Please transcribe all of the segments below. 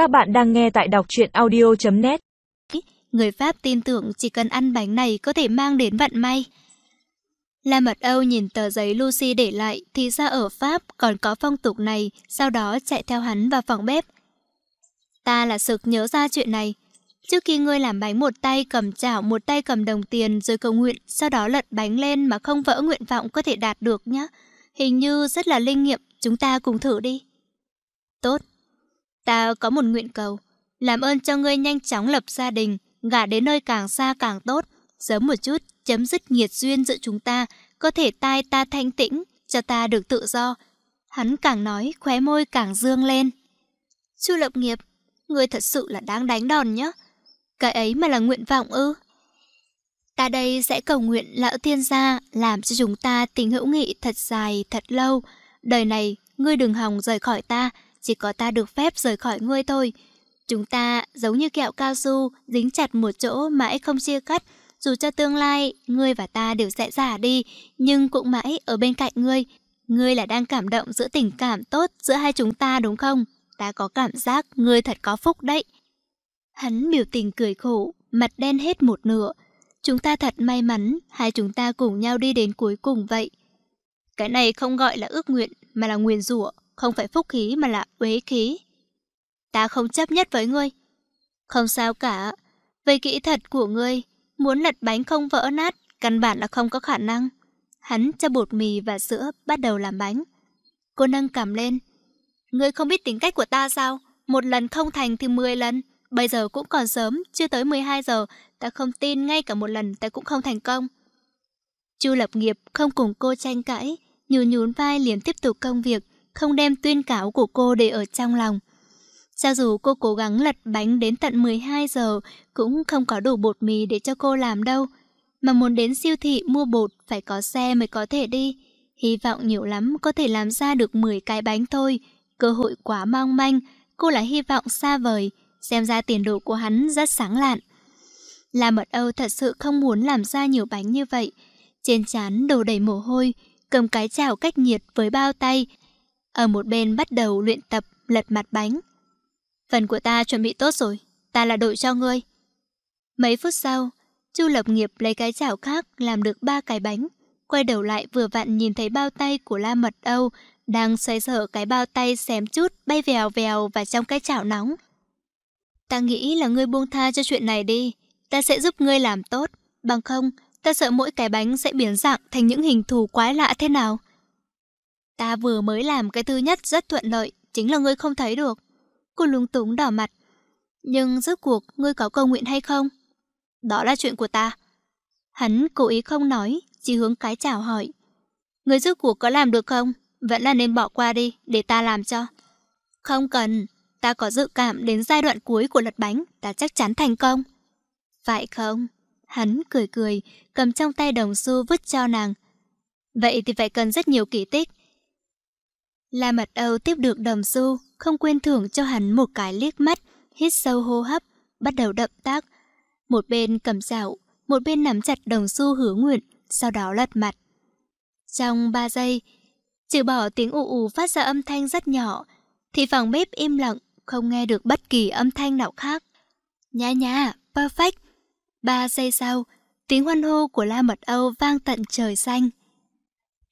Các bạn đang nghe tại đọc truyện audio.net Người Pháp tin tưởng chỉ cần ăn bánh này có thể mang đến vận may. La Mật Âu nhìn tờ giấy Lucy để lại thì ra ở Pháp còn có phong tục này, sau đó chạy theo hắn vào phòng bếp. Ta là sực nhớ ra chuyện này. Trước khi ngươi làm bánh một tay cầm chảo, một tay cầm đồng tiền rồi cầu nguyện, sau đó lật bánh lên mà không vỡ nguyện vọng có thể đạt được nhé. Hình như rất là linh nghiệm, chúng ta cùng thử đi. Tốt. Ta có một nguyện cầu. Làm ơn cho ngươi nhanh chóng lập gia đình, gả đến nơi càng xa càng tốt. Sớm một chút, chấm dứt nghiệt duyên giữa chúng ta, có thể tai ta thanh tĩnh, cho ta được tự do. Hắn càng nói, khóe môi càng dương lên. Chu lập nghiệp, ngươi thật sự là đáng đánh đòn nhá. Cái ấy mà là nguyện vọng ư? Ta đây sẽ cầu nguyện lão thiên gia làm cho chúng ta tình hữu nghị thật dài, thật lâu. Đời này, ngươi đừng hòng rời khỏi ta, chỉ có ta được phép rời khỏi ngươi thôi. Chúng ta giống như kẹo cao su, dính chặt một chỗ mãi không chia cắt. Dù cho tương lai, ngươi và ta đều sẽ già đi, nhưng cũng mãi ở bên cạnh ngươi. Ngươi là đang cảm động giữa tình cảm tốt giữa hai chúng ta đúng không? Ta có cảm giác ngươi thật có phúc đấy. Hắn biểu tình cười khổ, mặt đen hết một nửa. Chúng ta thật may mắn, hai chúng ta cùng nhau đi đến cuối cùng vậy. Cái này không gọi là ước nguyện, mà là nguyền rủa không phải phúc khí mà là uế khí. Ta không chấp nhất với ngươi. Không sao cả, về kỹ thuật của ngươi, muốn lật bánh không vỡ nát, căn bản là không có khả năng. Hắn cho bột mì và sữa bắt đầu làm bánh. Cô nâng cầm lên. Ngươi không biết tính cách của ta sao? Một lần không thành thì 10 lần. Bây giờ cũng còn sớm, chưa tới 12 giờ, ta không tin ngay cả một lần ta cũng không thành công. Chu lập nghiệp không cùng cô tranh cãi, nhún nhún vai liền tiếp tục công việc, không đem tuyên cáo của cô để ở trong lòng. Cho dù cô cố gắng lật bánh đến tận 12 giờ, cũng không có đủ bột mì để cho cô làm đâu. Mà muốn đến siêu thị mua bột phải có xe mới có thể đi. Hy vọng nhiều lắm có thể làm ra được 10 cái bánh thôi. Cơ hội quá mong manh, cô là hy vọng xa vời. Xem ra tiền đồ của hắn rất sáng lạn. Là Mật Âu thật sự không muốn làm ra nhiều bánh như vậy. Trên chán đổ đầy mồ hôi, cầm cái chảo cách nhiệt với bao tay, ở một bên bắt đầu luyện tập lật mặt bánh. Phần của ta chuẩn bị tốt rồi, ta là đội cho ngươi. Mấy phút sau, Chu Lập Nghiệp lấy cái chảo khác làm được ba cái bánh. Quay đầu lại vừa vặn nhìn thấy bao tay của La Mật Âu đang xoay sở cái bao tay xém chút bay vèo vèo vào trong cái chảo nóng. Ta nghĩ là ngươi buông tha cho chuyện này đi, ta sẽ giúp ngươi làm tốt. Bằng không, ta sợ mỗi cái bánh sẽ biến dạng thành những hình thù quái lạ thế nào. Ta vừa mới làm cái thứ nhất rất thuận lợi, chính là ngươi không thấy được. Cô lung túng đỏ mặt. Nhưng rốt cuộc ngươi có cầu nguyện hay không? Đó là chuyện của ta. Hắn cố ý không nói, chỉ hướng cái chào hỏi. Ngươi rốt cuộc có làm được không? Vẫn là nên bỏ qua đi, để ta làm cho. Không cần, ta có dự cảm đến giai đoạn cuối của lật bánh, ta chắc chắn thành công. Phải không? Hắn cười cười, cầm trong tay đồng xu vứt cho nàng. Vậy thì phải cần rất nhiều kỳ tích. La Mật Âu tiếp được đồng xu, không quên thưởng cho hắn một cái liếc mắt, hít sâu hô hấp, bắt đầu động tác. Một bên cầm dạo, một bên nắm chặt đồng xu hứa nguyện, sau đó lật mặt. Trong ba giây, trừ bỏ tiếng ù ù phát ra âm thanh rất nhỏ, thì phòng bếp im lặng, không nghe được bất kỳ âm thanh nào khác. Nhá nhá, perfect. Ba giây sau, tiếng hoan hô của La Mật Âu vang tận trời xanh.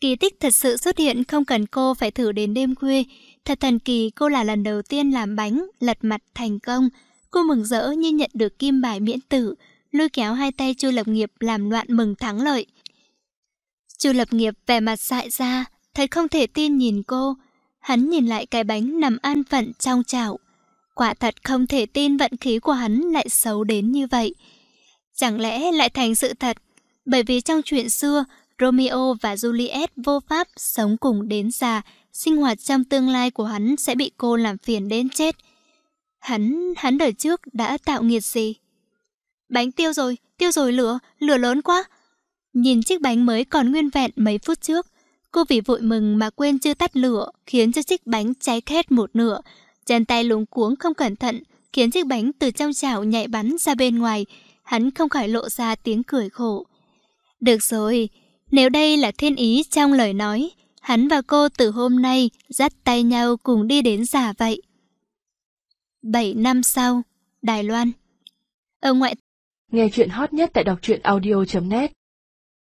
Kỳ tích thật sự xuất hiện không cần cô phải thử đến đêm khuya. Thật thần kỳ cô là lần đầu tiên làm bánh, lật mặt thành công. Cô mừng rỡ như nhận được kim bài miễn tử, lôi kéo hai tay Chu Lập Nghiệp làm loạn mừng thắng lợi. Chu Lập Nghiệp vẻ mặt dại ra, thật không thể tin nhìn cô. Hắn nhìn lại cái bánh nằm an phận trong chảo. Quả thật không thể tin vận khí của hắn lại xấu đến như vậy. Chẳng lẽ lại thành sự thật? Bởi vì trong chuyện xưa, Romeo và Juliet vô pháp sống cùng đến già, sinh hoạt trong tương lai của hắn sẽ bị cô làm phiền đến chết. Hắn, hắn đời trước đã tạo nghiệt gì? Bánh tiêu rồi, tiêu rồi lửa, lửa lớn quá. Nhìn chiếc bánh mới còn nguyên vẹn mấy phút trước, cô vì vội mừng mà quên chưa tắt lửa, khiến cho chiếc bánh cháy khét một nửa. Chân tay lúng cuống không cẩn thận, khiến chiếc bánh từ trong chảo nhảy bắn ra bên ngoài. Hắn không khỏi lộ ra tiếng cười khổ. Được rồi, nếu đây là thiên ý trong lời nói, hắn và cô từ hôm nay dắt tay nhau cùng đi đến giả vậy. 7 năm sau, Đài Loan. Ở ngoại Nghe chuyện hot nhất tại đọc truyện audio.net